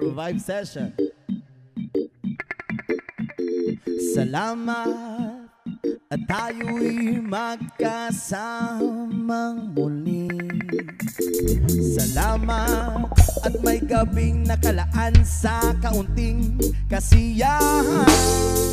Revive Session. Salamat at tayo'y magkasamang muli. Salamat at may gabing nakalaan sa kaunting kasiyahan.